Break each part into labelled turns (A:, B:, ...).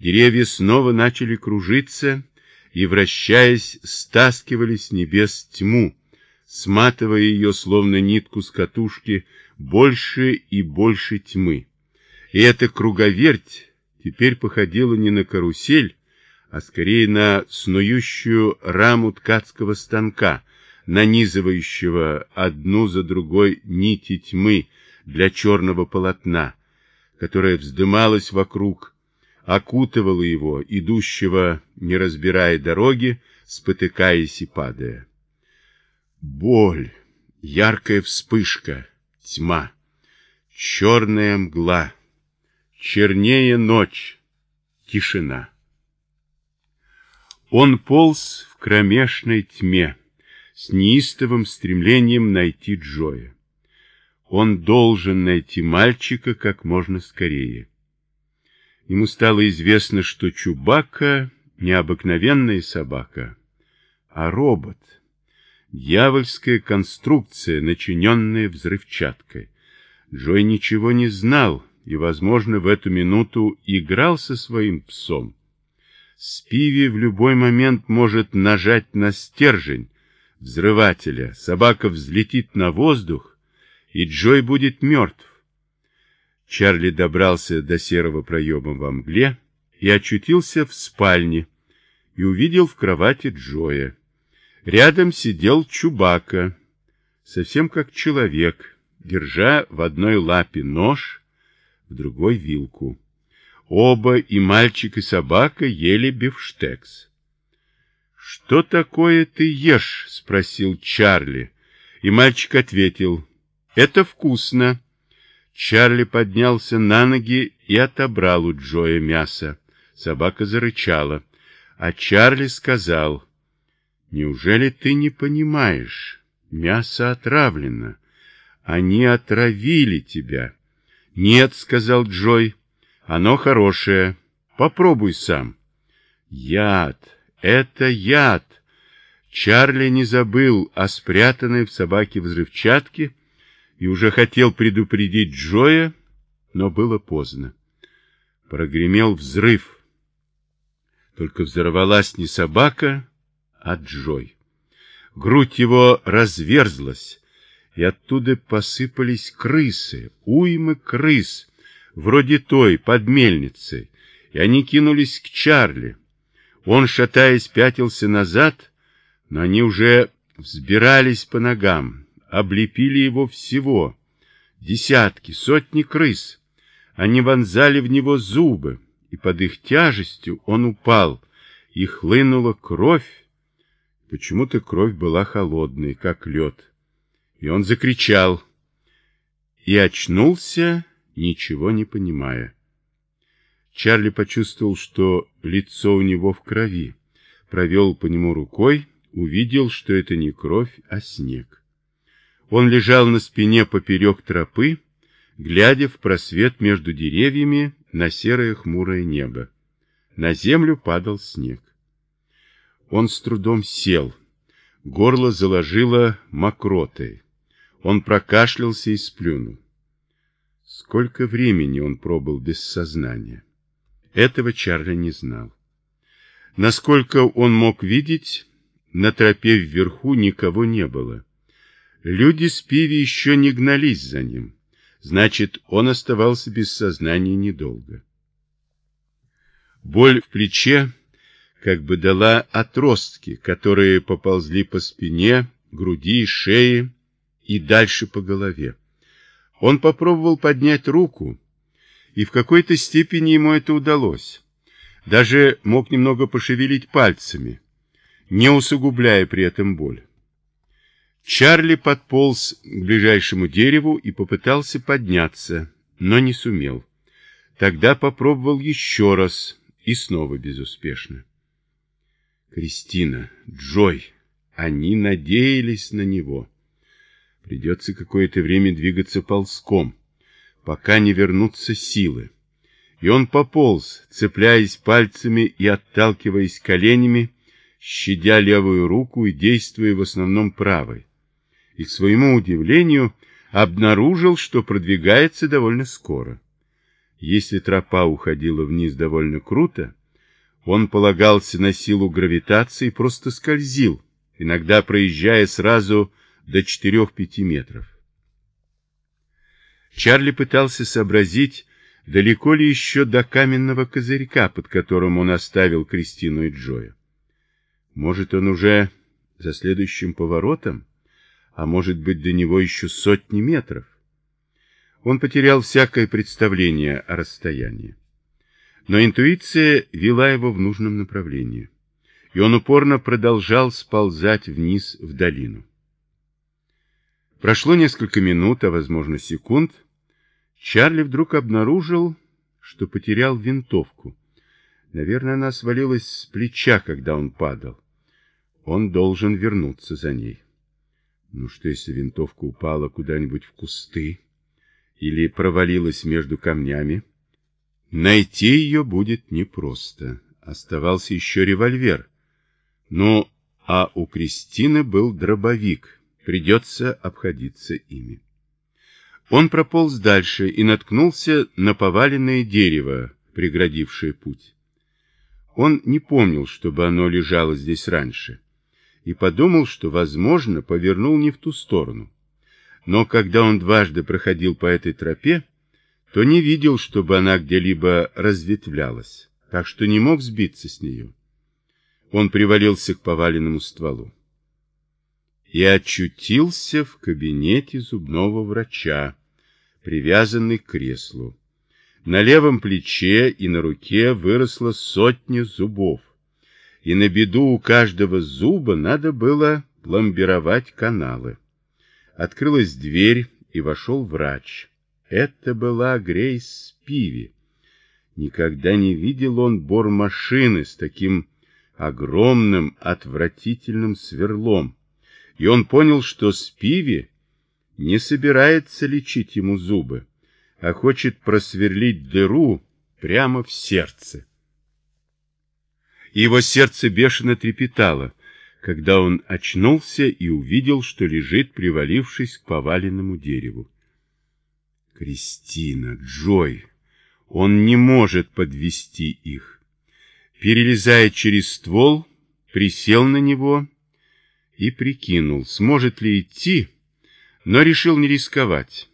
A: Деревья снова начали кружиться и, вращаясь, стаскивали с небес тьму, сматывая ее, словно нитку с катушки, больше и больше тьмы. И эта круговерть теперь походила не на карусель, а скорее на снующую раму ткацкого станка, нанизывающего одну за другой нити тьмы для черного полотна, которая вздымалась вокруг, окутывала его, идущего, не разбирая дороги, спотыкаясь и падая. Боль, яркая вспышка, тьма, черная мгла, чернее ночь, тишина. Он полз в кромешной тьме, с неистовым стремлением найти Джоя. Он должен найти мальчика как можно скорее. Ему стало известно, что Чубака не обыкновенная собака, а робот, дьявольская конструкция, начиненная взрывчаткой. Джой ничего не знал и, возможно, в эту минуту играл со своим псом. Спиви в любой момент может нажать на стержень взрывателя, собака взлетит на воздух, и Джой будет мертв. Чарли добрался до серого проема во мгле и очутился в спальне, и увидел в кровати Джоя. Рядом сидел Чубака, совсем как человек, держа в одной лапе нож, в другой вилку. Оба, и мальчик, и собака, ели бифштекс. — Что такое ты ешь? — спросил Чарли, и мальчик ответил — это вкусно. Чарли поднялся на ноги и отобрал у Джоя мясо. Собака зарычала. А Чарли сказал, «Неужели ты не понимаешь? Мясо отравлено. Они отравили тебя». «Нет», — сказал Джой, — «оно хорошее. Попробуй сам». «Яд! Это яд!» Чарли не забыл о спрятанной в собаке взрывчатке, и уже хотел предупредить Джоя, но было поздно. Прогремел взрыв. Только взорвалась не собака, а Джой. Грудь его разверзлась, и оттуда посыпались крысы, уймы крыс, вроде той, под мельницей, и они кинулись к Чарли. Он, шатаясь, пятился назад, но они уже взбирались по ногам, облепили его всего. Десятки, сотни крыс. Они вонзали в него зубы, и под их тяжестью он упал, и хлынула кровь. Почему-то кровь была холодной, как лед. И он закричал. И очнулся, ничего не понимая. Чарли почувствовал, что лицо у него в крови. Провел по нему рукой, увидел, что это не кровь, а снег. Он лежал на спине поперек тропы, глядя в просвет между деревьями на серое хмурое небо. На землю падал снег. Он с трудом сел. Горло заложило мокротой. Он прокашлялся и сплюнул. Сколько времени он пробыл без сознания? Этого Чарли не знал. Насколько он мог видеть, на тропе вверху никого не было. Люди с пиви еще не гнались за ним. Значит, он оставался без сознания недолго. Боль в плече как бы дала отростки, которые поползли по спине, груди, шее и дальше по голове. Он попробовал поднять руку, и в какой-то степени ему это удалось. Даже мог немного пошевелить пальцами, не усугубляя при этом боль. Чарли подполз к ближайшему дереву и попытался подняться, но не сумел. Тогда попробовал еще раз и снова безуспешно. Кристина, Джой, они надеялись на него. Придется какое-то время двигаться ползком, пока не вернутся силы. И он пополз, цепляясь пальцами и отталкиваясь коленями, щадя левую руку и действуя в основном правой и, к своему удивлению, обнаружил, что продвигается довольно скоро. Если тропа уходила вниз довольно круто, он полагался на силу гравитации и просто скользил, иногда проезжая сразу до 4-5 метров. Чарли пытался сообразить, далеко ли еще до каменного козырька, под которым он оставил Кристину и Джоя. Может, он уже за следующим поворотом, а может быть, до него еще сотни метров. Он потерял всякое представление о расстоянии. Но интуиция вела его в нужном направлении, и он упорно продолжал сползать вниз в долину. Прошло несколько минут, а возможно секунд. Чарли вдруг обнаружил, что потерял винтовку. Наверное, она свалилась с плеча, когда он падал. Он должен вернуться за ней. Ну что, если винтовка упала куда-нибудь в кусты или провалилась между камнями? Найти ее будет непросто. Оставался еще револьвер. Ну, а у Кристины был дробовик. Придется обходиться ими. Он прополз дальше и наткнулся на поваленное дерево, преградившее путь. Он не помнил, чтобы оно лежало здесь раньше и подумал, что, возможно, повернул не в ту сторону. Но когда он дважды проходил по этой тропе, то не видел, чтобы она где-либо разветвлялась, так что не мог сбиться с нее. Он привалился к поваленному стволу и очутился в кабинете зубного врача, привязанный к креслу. На левом плече и на руке выросла сотня зубов и на беду у каждого зуба надо было пломбировать каналы. Открылась дверь, и вошел врач. Это была Грейс Пиви. Никогда не видел он бормашины с таким огромным, отвратительным сверлом, и он понял, что Спиви не собирается лечить ему зубы, а хочет просверлить дыру прямо в сердце его сердце бешено трепетало, когда он очнулся и увидел, что лежит, привалившись к поваленному дереву. Кристина, Джой, он не может подвести их. Перелезая через ствол, присел на него и прикинул, сможет ли идти, но решил не рисковать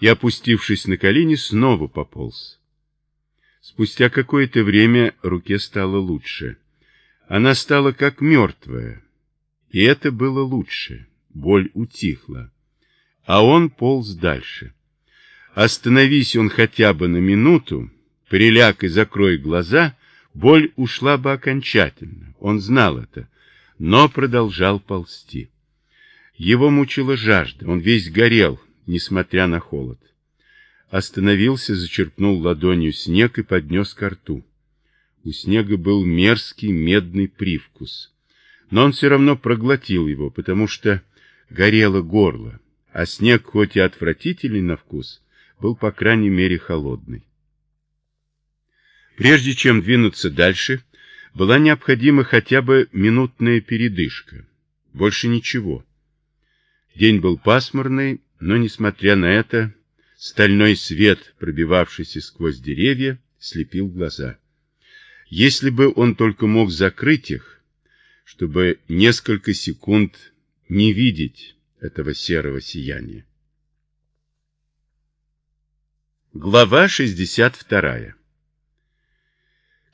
A: и, опустившись на колени, снова пополз. Спустя какое-то время руке стало лучше. Она стала как мертвая. И это было лучше. Боль утихла. А он полз дальше. Остановись он хотя бы на минуту, приляг и закрой глаза, боль ушла бы окончательно. Он знал это, но продолжал ползти. Его мучила жажда, он весь горел, несмотря на холод остановился, зачерпнул ладонью снег и поднес ко рту. У снега был мерзкий медный привкус, но он все равно проглотил его, потому что горело горло, а снег, хоть и отвратительный на вкус, был, по крайней мере, холодный. Прежде чем двинуться дальше, была необходима хотя бы минутная передышка. Больше ничего. День был пасмурный, но, несмотря на это, Стальной свет, пробивавшийся сквозь деревья, слепил глаза. Если бы он только мог закрыть их, чтобы несколько секунд не видеть этого серого сияния. Глава 62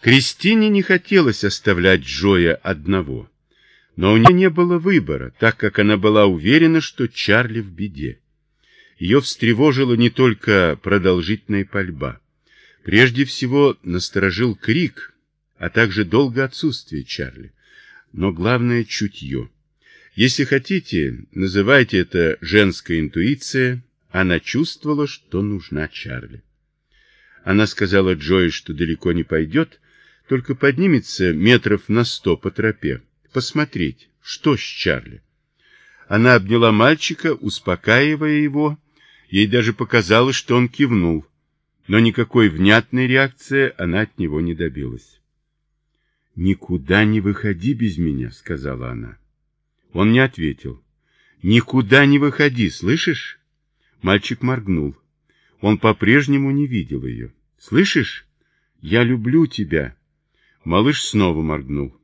A: Кристине не хотелось оставлять Джоя одного, но у нее не было выбора, так как она была уверена, что Чарли в беде. Ее встревожила не только продолжительная пальба. Прежде всего насторожил крик, а также долгое отсутствие Чарли. Но главное — чутье. Если хотите, называйте это женская интуиция, она чувствовала, что нужна Чарли. Она сказала Джои, что далеко не пойдет, только поднимется метров на сто по тропе, посмотреть, что с Чарли. Она обняла мальчика, успокаивая его, Ей даже показалось, что он кивнул, но никакой внятной реакции она от него не добилась. «Никуда не выходи без меня», — сказала она. Он не ответил. «Никуда не выходи, слышишь?» Мальчик моргнул. Он по-прежнему не видел ее. Слышишь? Я люблю тебя. Малыш снова моргнул.